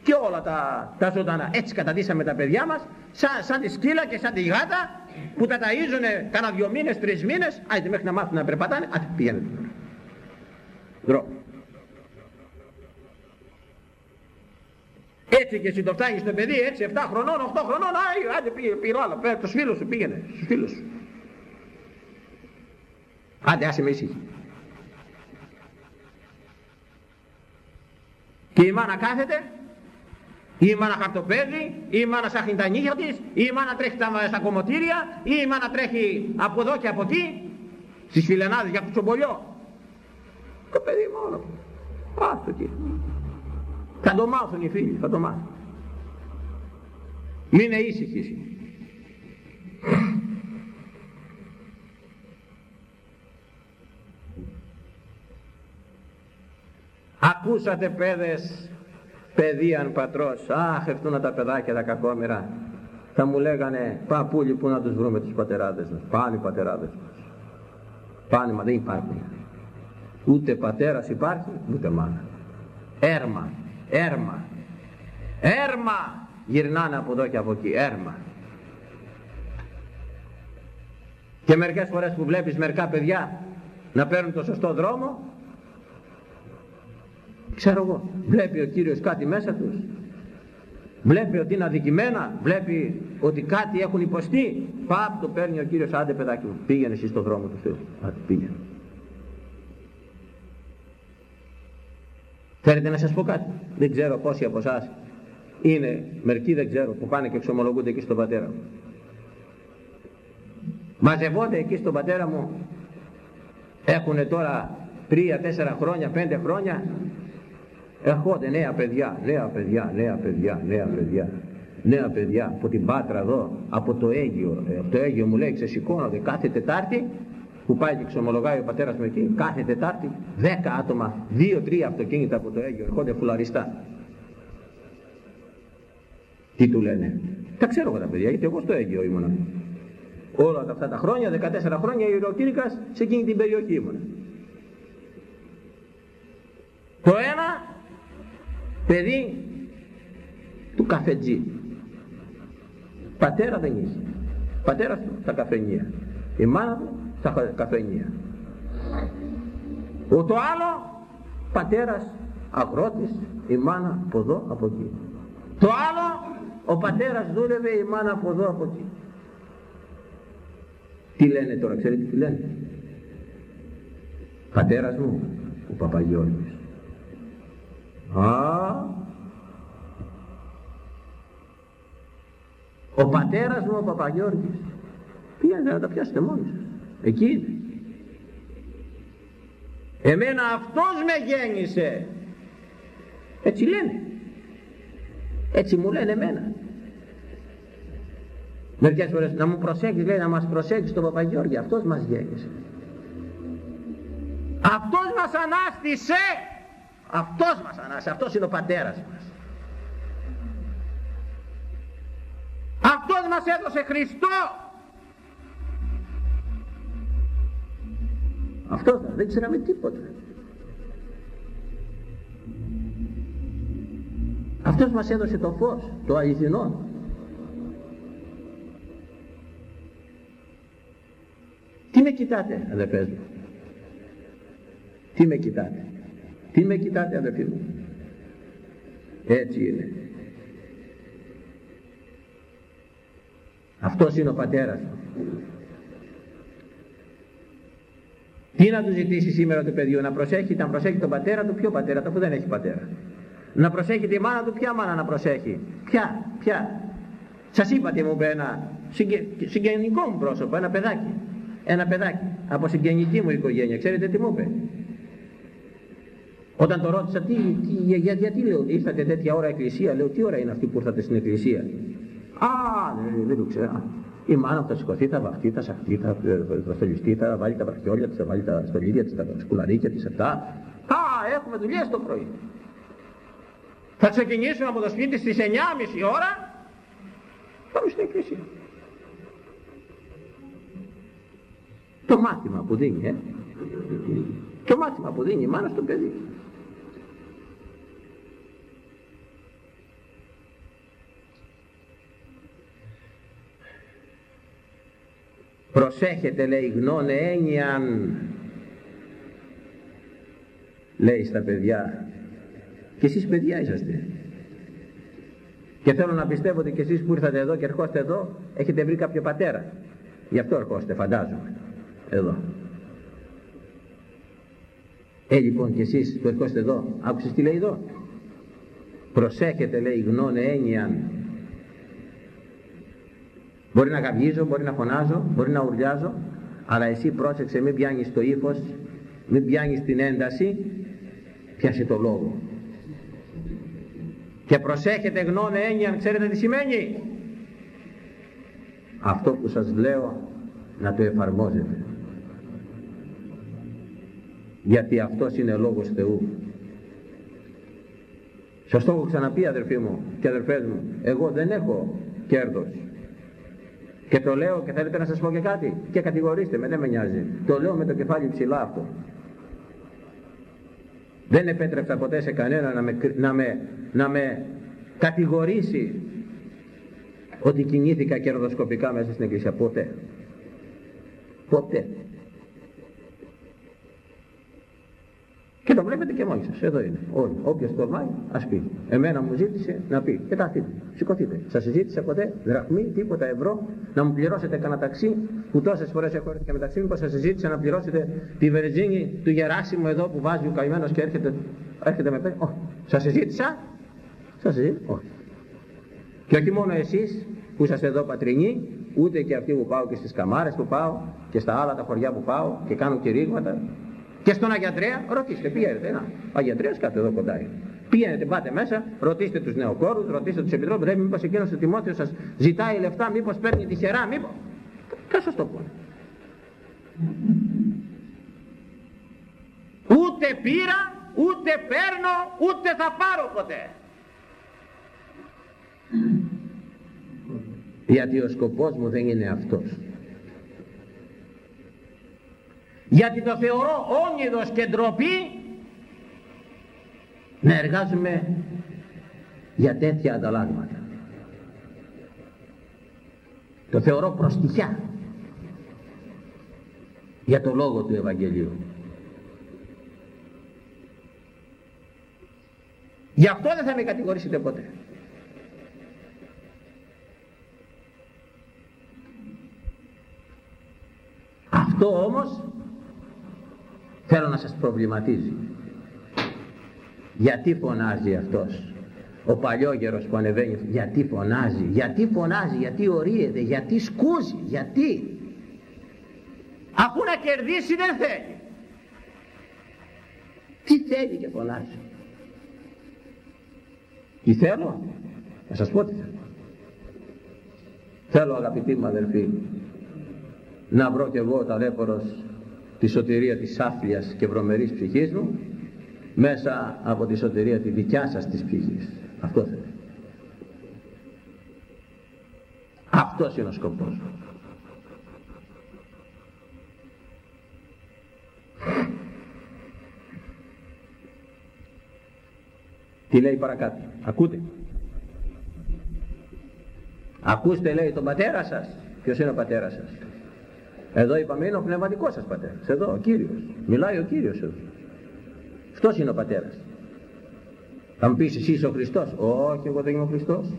και όλα τα, τα ζωντανά. Έτσι καταντήσαμε τα παιδιά μας, σαν, σαν τη σκύλα και σαν τη γάτα που τα ταΐζουνε κανένα δυο μήνες, τρεις μήνες. Άντε μέχρι να μάθουν να περπατάνε. Άντε πήγαινε τώρα. Δρόμο. Έτσι και εσύ το φτάνεις στο παιδί, έτσι 7 χρονών, 8 χρονών, άι, άντε πήγε, πήγε άλλο, πέρα τους φίλους σου πήγαινε, στους φίλους σου. Άντε άσε με ησύχη. Και η μάνα κάθεται, ή η μάνα χαρτοπέζει, ή η μάνα σάχνει τα νύχια της, ή η μάνα τρέχει στα κομμωτήρια, ή η μάνα τρέχει από εδώ και από εκεί, στις φιλενάδες για κουτσομπολιό. Το παιδί μόνο. Άστο εκεί. Θα το μάθουν οι φίλοι, θα το μάθουν. Μείνε ήσυχοι Ακούσατε παιδες, παιδίαν πατρός, αχ ευτούνα τα παιδάκια τα κακόμερα. Θα μου λέγανε, παππούλοι που να τους βρούμε τους πατεράδες μας, πάλι πατεράδες μας. Πάλι μα δεν υπάρχουν. Ούτε πατέρας υπάρχει, ούτε μάνα. Έρμα έρμα έρμα γυρνάνε από εδώ και από εκεί έρμα και μερικές φορές που βλέπεις μερικά παιδιά να παίρνουν το σωστό δρόμο ξέρω εγώ βλέπει ο Κύριος κάτι μέσα τους. Βλέπει ότι είναι αδικημένα βλέπει ότι κάτι έχουν υποστεί. Πάπ το παίρνει ο Κύριος άντε παιδάκι μου πήγαινε εσύ στο δρόμο του Θεού. Άντε πήγαινε. Θέλετε να σας πω κάτι; Δεν ξέρω πόσοι από εσάς είναι, μερικοί δεν ξέρω, που πάνε και εξομολογούνται εκεί στον πατέρα μου. Μαζευόνται εκεί στον πατέρα μου, έχουν τώρα τρία, τέσσερα χρόνια, πέντε χρόνια, έρχονται νέα παιδιά, νέα παιδιά, νέα παιδιά, νέα παιδιά, νέα παιδιά από την Πάτρα εδώ, από το Αίγιο, ε, το Αίγιο μου λέει ξεσηκώνονται κάθε Τετάρτη που πάει και ξομολογάει ο πατέρας μου εκεί κάθε Τετάρτη δέκα άτομα, δύο-τρία αυτοκίνητα από το Αίγιο ερχόνται φουλαριστά. Τι του λένε; Τα ξέρω εγώ τα παιδιά γιατί εγώ στο Αίγιο ήμουνα. Όλα αυτά τα χρόνια, 14 χρόνια ιεροκήρυκας σε εκείνη την περιοχή ήμουνα. Το ένα παιδί του καφετζή πατέρα δεν είχε πατέρας του τα καφενεία η μάνα του στα καφενεία. Ο το άλλο πατέρας αγρότης, η μάνα από εδώ από εκεί. Το άλλο ο πατέρας δούλευε, η μάνα από εδώ από εκεί. Τι λένε τώρα, ξέρετε τι λένε; Πατέρας μου, ο Παπαγιώργης. Α, ο πατέρας μου ο Παπαγιώργης. Πήγαινε να τα πιάσετε μόνοι σας. Εκεί είναι. Εμένα αυτός με γέννησε. Έτσι λένε. Έτσι μου λένε εμένα. Μερικές φορές να μου προσέξεις, λέει να μας προσέξεις τον Παπαγιώργη, αυτός μας γέννησε. Αυτός μας ανάστησε. Αυτός μας ανάστησε, αυτός είναι ο πατέρας μας. Αυτός μας έδωσε Χριστό. Αυτός δεν ξέραμε τίποτα. Αυτός μας έδωσε το φως, το αληθινό. Τι με κοιτάτε αδερφές μου; Τι με κοιτάτε; Τι με κοιτάτε αδερφοί μου. Έτσι είναι. Αυτός είναι ο πατέρας μου. Τι να του ζητήσει σήμερα το παιδί να προσέχει, να προσέχει τον πατέρα του, ποιο πατέρα του, αφού δεν έχει πατέρα. Να προσέχει τη μάνα του, ποια μάνα να προσέχει. Ποια, ποια. Σας είπα τι μου είπε ένα συγγενικό μου πρόσωπο, ένα παιδάκι. Ένα παιδάκι από συγγενική μου οικογένεια. Ξέρετε τι μου είπε. Όταν το ρώτησα, τι, τι, για, γιατί λέω, ήρθατε τέτοια ώρα εκκλησία, λέω, τι ώρα είναι αυτή που ήρθατε στην εκκλησία; Α, δεν, δεν το ξέρω. Η μάνα μου θα σηκωθεί, θα βαχτεί, θα σαχτεί, θα, θα στολιστεί, θα βάλει τα βραχιόλια της, θα βάλει τα στολίδια της, τα σκουλαρίκια της, αυτά. Α, έχουμε δουλειές το πρωί. Θα ξεκινήσουμε από το σπίτι στις 9.30 ώρα, πάμε στην εκκλησία. Το μάθημα που δίνει, ε. Το μάθημα που δίνει η μάνα στο παιδί. Προσέχετε λέει γνώνε έννοιαν. Λέει στα παιδιά και εσείς παιδιά είσαστε. Και θέλω να πιστεύω ότι και εσείς που ήρθατε εδώ και ερχόστε εδώ έχετε βρει κάποιο πατέρα. Γι' αυτό ερχόστε φαντάζομαι. Εδώ ε λοιπόν και εσείς που ερχόστε εδώ άκουσες τι λέει εδώ; Προσέχετε λέει γνώνε έννοιαν Μπορεί να γαβγίζω, μπορεί να φωνάζω, μπορεί να ουρλιάζω, αλλά εσύ πρόσεξε μην πιάνεις το ύφος, μην πιάνεις την ένταση, πιάσε το λόγο. Και προσέχετε γνώνε έννοια, ξέρετε τι σημαίνει. Αυτό που σας λέω να το εφαρμόζετε. Γιατί αυτός είναι λόγος Θεού. Σας το έχω ξαναπεί αδερφοί μου και αδερφές μου, εγώ δεν έχω κέρδος και το λέω και θέλετε να σας πω και κάτι; Και κατηγορήστε με, δεν με νοιάζει. Το λέω με το κεφάλι ψηλά αυτό. Δεν επέτρεψα ποτέ σε κανένα να με, να με, να με κατηγορήσει ότι κινήθηκα κερδοσκοπικά μέσα στην εκκλησία. Ποτέ. Ποτέ. Και το βλέπετε και μόνοι σας. Εδώ είναι. Όλοι. Όποιος τολμάει, ας πει. Εμένα μου ζήτησε να πει. Κοιτάξτε, σηκωθείτε. Σας ζήτησε ποτέ δραχμή, τίποτα ευρώ, να μου πληρώσετε κανένα ταξί που τόσες φορές έχω έρθει και μεταξύ μου, σας ζήτησε να πληρώσετε τη βερζίνη του Γεράσιμου εδώ που βάζει ο καημένος και έρχεται, έρχεται με πέντε. Όχι. Σας ζήτησα. Σας ζήτησα. Όχι. Και όχι μόνο εσείς που είσαστε εδώ πατρινοί, ούτε και αυτοί που πάω και στις καμάρες που πάω και στα άλλα τα χωριά που πάω και κάνω κηρύγματα και στον Αγιαντρέα ρωτήστε, πηγαίνετε, να, ο Αγιαντρέας κάτω εδώ κοντά είναι. Πηγαίνετε, πάτε μέσα, ρωτήστε τους νεοκόρους, ρωτήστε τους επιτρόπους, ρε μήπως εκείνος ο Τιμότιος σας ζητάει λεφτά, μήπως παίρνει τυχερά, μήπως... Και σας το πούνε. Ούτε πήρα, ούτε παίρνω, ούτε θα πάρω ποτέ. Γιατί ο σκοπός μου δεν είναι αυτός. Γιατί το θεωρώ όνειδος και ντροπή να εργάζομαι για τέτοια ανταλλάγματα. Το θεωρώ προστιχιά για το λόγο του Ευαγγελίου. Γι' αυτό δεν θα με κατηγορήσετε ποτέ. Αυτό όμως θέλω να σας προβληματίζει. Γιατί φωνάζει αυτός ο παλιόγερος που ανεβαίνει; Γιατί φωνάζει γιατί φωνάζει, γιατί ορίεται γιατί σκούζει, γιατί; Αφού να κερδίσει δεν θέλει. Τι θέλει και φωνάζει. Τι θέλω; Να σας πω τι θέλω. Θέλω αγαπητοί μου αδελφοί να βρω κι εγώ ταλέπορος τη σωτηρία της άφλιας και βρωμερής ψυχής μου μέσα από τη σωτηρία τη δικιά σας της ψυχής. Αυτό θέλει. Αυτός είναι ο σκοπός Τι λέει παρακάτω. Ακούτε. Ακούστε λέει τον πατέρα σας. Ποιος είναι ο πατέρας σας; Εδώ είπαμε είναι ο πνευματικός σας πατέρας. Εδώ ο Κύριος. Μιλάει ο Κύριος εδώ. Αυτός είναι ο πατέρας. Θα μου πεις εσύ είσαι ο Χριστός. Όχι εγώ δεν είμαι ο Χριστός.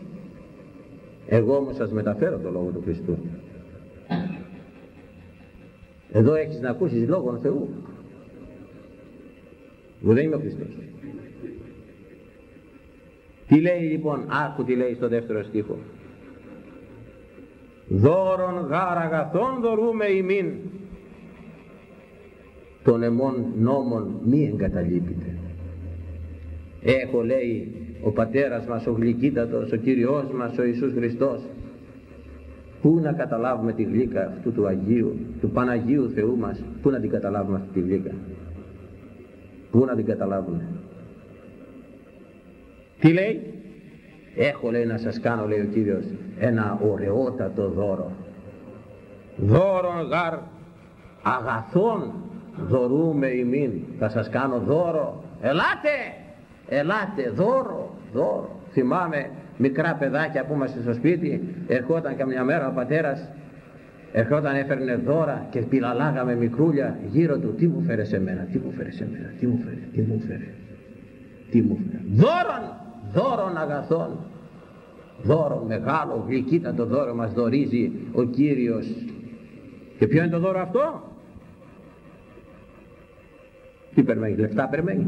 Εγώ όμως σας μεταφέρω το Λόγο του Χριστού. Εδώ έχεις να ακούσεις Λόγον Θεού. Εγώ δεν είμαι ο Χριστός. Τι λέει λοιπόν, άκου τι λέει στο δεύτερο στίχο. Δώρον γάρ αγαθών δωρούμε ημίν. Των εμών νόμων μη εγκαταλείπετε έχω λέει ο πατέρας μας ο γλυκύτατος ο Κύριος μας ο Ιησούς Χριστός. Πού να καταλάβουμε τη γλύκα αυτού του Αγίου του Παναγίου Θεού μας πού να την καταλάβουμε αυτή τη γλύκα; Πού να την καταλάβουμε; Τι λέει; Έχω λέει να σας κάνω λέει ο Κύριος ένα ωραιότατο δώρο. Δώρον γαρ αγαθών δωρούμε ημίν. Θα σας κάνω δώρο. Ελάτε! Ελάτε δώρο δώρο. Θυμάμαι μικρά παιδάκια που είμαστε στο σπίτι ερχόταν καμιά μέρα ο πατέρας ερχόταν έφερνε δώρα και πιλαλάγαμε μικρούλια γύρω του. Τι μου φέρε σε μένα τι μου φέρε σε μένα τι μου φέρε τι μου φέρε τι μου φέρε. Δώρον δώρον αγαθών. Δώρο μεγάλο γλυκύτατο δώρο μας δωρίζει ο Κύριος. Και ποιο είναι το δώρο αυτό; Τι περιμένεις λεφτά περιμένεις;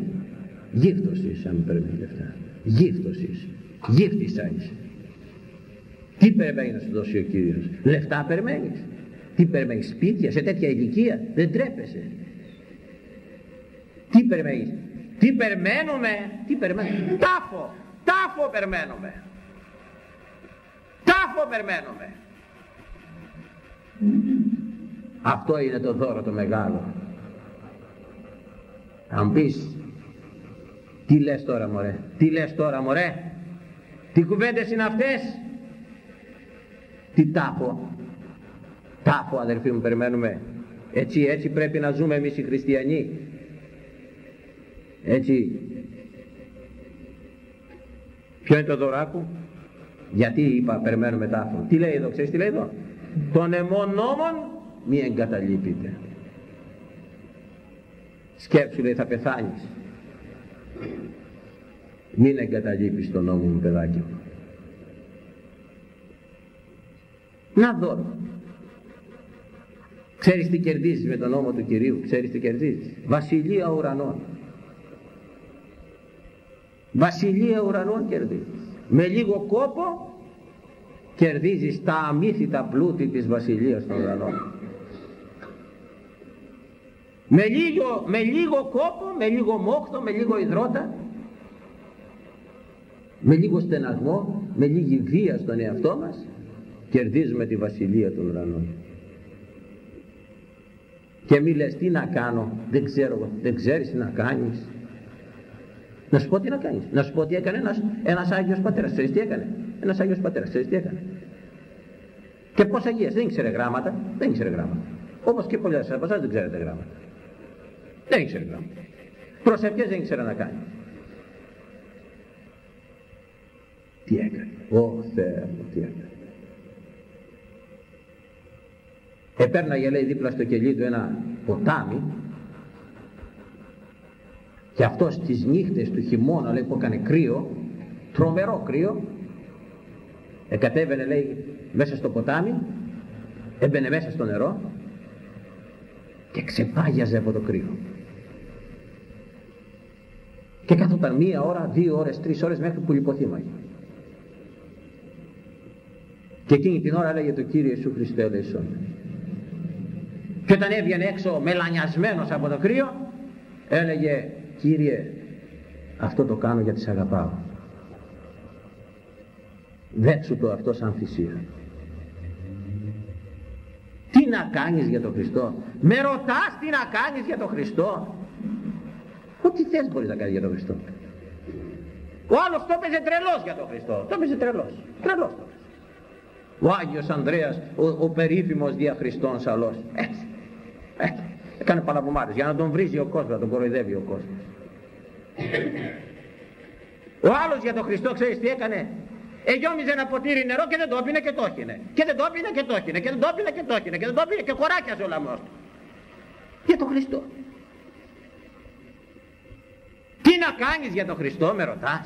Γύφτος είσαι αν περιμένεις λεφτά. Γύφτος είσαι. Γύφτησα είσαι. Τι περιμένεις να σου δώσει ο Κύριος; Λεφτά περιμένεις; Τι περιμένεις σπίτια σε τέτοια ηλικία; Δεν τρέπεσαι. Τι περιμένεις; Τι περιμένουμε; Τι περιμένουμε; Τάφο τάφο περιμένουμε τάφο περιμένουμε αυτό είναι το δώρο το μεγάλο. Αν πεις τι λες τώρα μωρέ τι λες τώρα μωρέ; Τι κουβέντες είναι αυτές; Τι τάφο; Τάφο αδερφοί μου περιμένουμε. Έτσι έτσι πρέπει να ζούμε εμείς οι χριστιανοί. Έτσι ποιο είναι το δωράκου γιατί είπα περιμένουμε τάφο τι λέει εδώ ξέρεις τι λέει εδώ; Των εμών νόμων μη εγκαταλείπετε σκέψου λέει θα πεθάνεις. Μην εγκαταλείπεις τον νόμο μου παιδάκι μου. Να δω. Ξέρεις τι κερδίζεις με τον νόμο του Κυρίου ξέρεις τι κερδίζεις. Βασιλεία ουρανών βασιλεία ουρανών κερδίζεις. Με λίγο κόπο κερδίζεις τα αμύθιτα πλούτη της βασιλείας των ουρανών. Με λίγο, με λίγο κόπο, με λίγο μόχθο, με λίγο υδρότα με λίγο στεναγμό, με λίγη βία στον εαυτό μας κερδίζουμε τη βασιλεία των ουρανών. Και μη λες τι να κάνω δεν ξέρω, δεν ξέρεις τι να κάνεις να σου πω τι να κάνεις. Να σου πω τι έκανε ένας, ένας Άγιος Πατέρας. Ξέρεις τι έκανε; Ένας Άγιος Πατέρας. Ξέρεις τι έκανε; Και πως Αγίας. Δεν ήξερε γράμματα. Δεν ήξερε γράμματα. Όπως και πολλές από εσάς δεν ξέρετε γράμματα. Δεν ήξερε γράμματα. Προσευχές δεν ήξερε να κάνει. Τι έκανε; Ω Θεέ μου τι έκανε; Επέρναγε λέει δίπλα στο κελί του ένα ποτάμι και αυτός στις νύχτες του χειμώνα λέει που έκανε κρύο τρομερό κρύο εκατέβαινε λέει μέσα στο ποτάμι έμπαινε μέσα στο νερό και ξεπάγιαζε από το κρύο. Και κάθονταν μία ώρα, δύο ώρες, τρεις ώρες μέχρι που λιποθύμαγε. Και εκείνη την ώρα έλεγε το Κύριος Ιησού Χριστέ ελεησόν και όταν έβγαινε έξω μελανιασμένος από το κρύο έλεγε Κύριε αυτό το κάνω γιατί σε αγαπάω. Δέξου το αυτό σαν θυσία. Τι να κάνεις για τον Χριστό; Με ρωτάς τι να κάνεις για τον Χριστό. Ό,τι θες μπορείς να κάνεις για τον Χριστό. Ο άλλος το έπαιζε τρελός για τον Χριστό. Το έπαιζε τρελός. Τρελός το ο Άγιος Ανδρέας ο, ο περίφημος δια Χριστόν σαλός. Έτσι, έτσι έκανε παλαβομάτες για να τον βρίζει ο κόσμος να τον κοροϊδεύει ο κόσμος. Ο άλλος για τον Χριστό ξέρεις τι έκανε; Εγιόμιζε ένα ποτήρι νερό και δεν το έπινε και το έχινε. Και δεν το έπινε και το έχινε. Και δεν το έπινε και το έχινε. Και δεν το έπινε και χωράκιασε ο λαμός του. Για τον Χριστό. Τι να κάνεις για τον Χριστό με ρωτάς;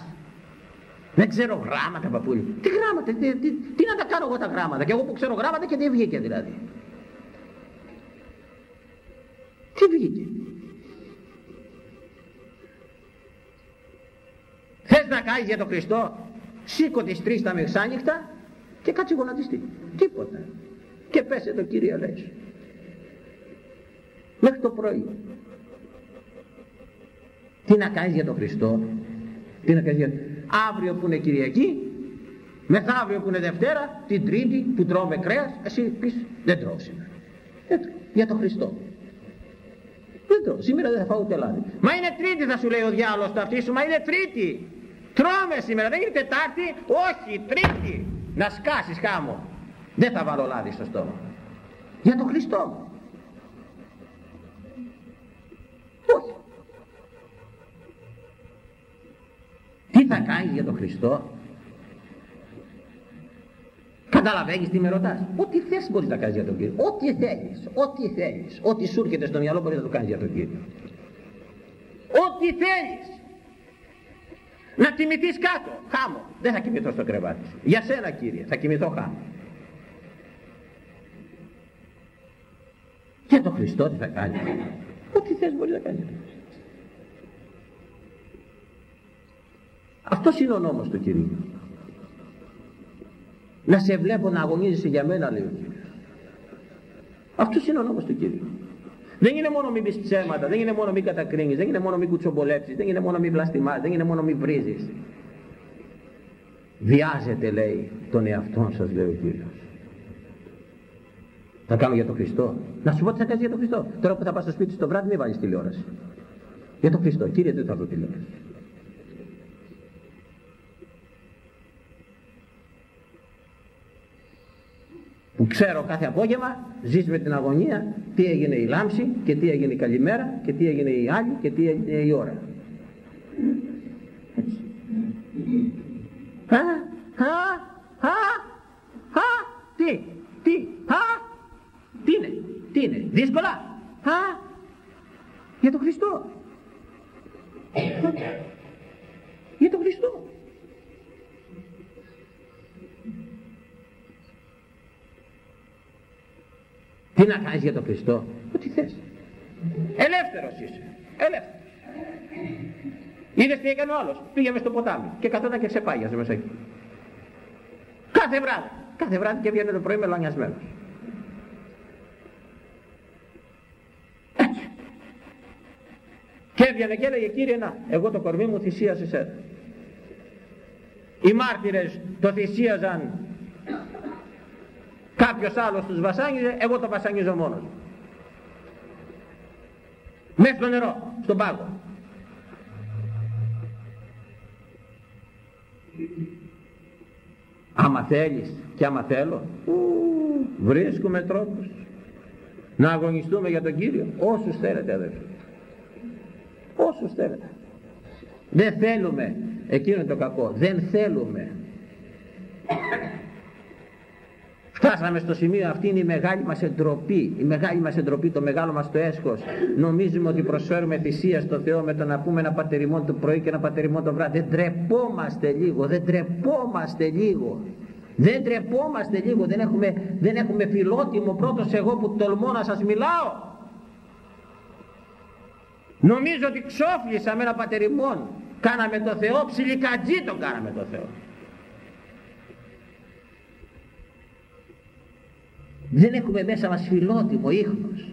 Δεν ξέρω γράμματα παππούλη. Τι γράμματα τι, τι, τι, να τα κάνω εγώ τα γράμματα; Και εγώ που ξέρω γράμματα και τι βγήκε δηλαδή τι βγήκε; Θες να κάνεις για τον Χριστό, σήκω τις τρεις τα μεσάνυχτα και κάτσε γονατιστεί. Τίποτα. Και πέσε το Κύριο λέει. Μέχρι το πρωί. Τι να κάνεις για τον Χριστό; Τι να κάνεις για... Αύριο που είναι Κυριακή, μεθαύριο που είναι Δευτέρα, την Τρίτη που τρώμε κρέας, εσύ πεις δεν τρώω σήμερα. Δεν τρώω. Για τον Χριστό. Δεν τρώω. Σήμερα δεν θα φάω ούτε λάδι. Μα είναι Τρίτη θα σου λέει ο διάλογος το αυτή σου, μα είναι Τρίτη. Τρώμε σήμερα, δεν είναι Τετάρτη, όχι, Τρίτη. Να σκάσεις χάμω. Δεν θα βάλω λάδι στο στόμα. Για τον Χριστό. Όχι. Τι θα κάνεις για τον Χριστό. Καταλαβαίνεις τι με ρωτάς; Ό,τι θες μπορείς να κάνεις για τον Κύριο. Ό,τι θέλεις. Ό,τι θέλεις. Ό,τι σου έρχεται στο μυαλό μπορείς να το κάνεις για τον Κύριο. Ό,τι θέλεις. Να κοιμηθείς κάτω. Χάμω. Δεν θα κοιμηθώ στο κρεβάτι σου. Για σένα Κύριε. Θα κοιμηθώ χάμω. Και το Χριστό τι θα κάνει; Ό,τι θες μπορείς να κάνεις. Αυτός είναι ο νόμος του Κυρίου. Να σε βλέπω να αγωνίζεσαι για μένα λέει ο Κύριος. Αυτός είναι ο νόμος του Κυρίου. Δεν είναι μόνο μη πεις ψέματα, δεν είναι μόνο μη κατακρίνεις, δεν είναι μόνο μη κουτσομπολέψεις, δεν είναι μόνο μη βλαστημάς, δεν είναι μόνο μη βρίζεις. Βιάζεται λέει τον εαυτό σας λέει ο Κύριος. Θα κάνω για τον Χριστό. Να σου πω τι θα κάνεις για τον Χριστό. Τώρα που θα πας στο σπίτι στο βράδυ μην βάλεις τηλεόραση. Για τον Χριστό. Κύριε δεν θα δω τηλεόραση. Ξέρω κάθε απόγευμα ζεις με την αγωνία τι έγινε η λάμψη και τι έγινε η καλημέρα και τι έγινε η άλλη και τι έγινε η ώρα. Έτσι. Α, α, α, α, τι, τι, α, τι είναι, τι είναι, δύσκολα, α, για τον Χριστό. Για τον Χριστό. Τι να κάνεις για τον Χριστό; Ό,τι θες. Ελεύθερος είσαι. Ελεύθερος. Είδες τι έκανε ο άλλος; Πήγε μες στο ποτάμι και καθόταν και ξεπάγιαζε μέσα εκεί. Κάθε βράδυ. Κάθε βράδυ και βγαίνει το πρωί μελανιασμένος. Έτσι. Και έβγαινε και έλεγε Κύριε να, εγώ το κορμί μου θυσίασε εσένα. Οι μάρτυρες το θυσίαζαν κάποιος άλλος τους βασάνιζε εγώ το βασανίζω μόνος μέσα στο νερό στον πάγο. Άμα θέλεις και άμα θέλω βρίσκουμε τρόπους να αγωνιστούμε για τον Κύριο όσους θέλετε αδερφοί. Όσους θέλετε. Δεν θέλουμε εκείνο το κακό. Δεν θέλουμε Φτάσαμε στο σημείο αυτή είναι η μεγάλη μας εντροπή, η μεγάλη μας εντροπή, το μεγάλο μας το έσχος. Νομίζουμε ότι προσφέρουμε θυσία στο Θεό με το να πούμε ένα πατερημό το πρωί και ένα πατερημό το βράδυ. Δεν τρεπόμαστε λίγο, δεν τρεπόμαστε λίγο. Δεν τρεπόμαστε λίγο, δεν έχουμε, δεν έχουμε φιλότιμο πρώτος εγώ που τολμώ να σας μιλάω. Νομίζω ότι ξόφλησα με ένα πατερημόν. Κάναμε το Θεό, ψιλικατζή τον κάναμε το Θεό. Δεν έχουμε μέσα μας φιλότιμο ίχνος.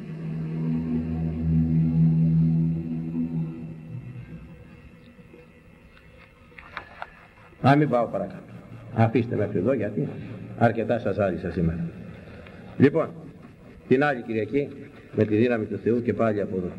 Α μην πάω παρακάτω. Αφήστε μέχρι εδώ γιατί αρκετά σας άλυσα σήμερα. Λοιπόν την άλλη Κυριακή με τη δύναμη του Θεού και πάλι από εδώ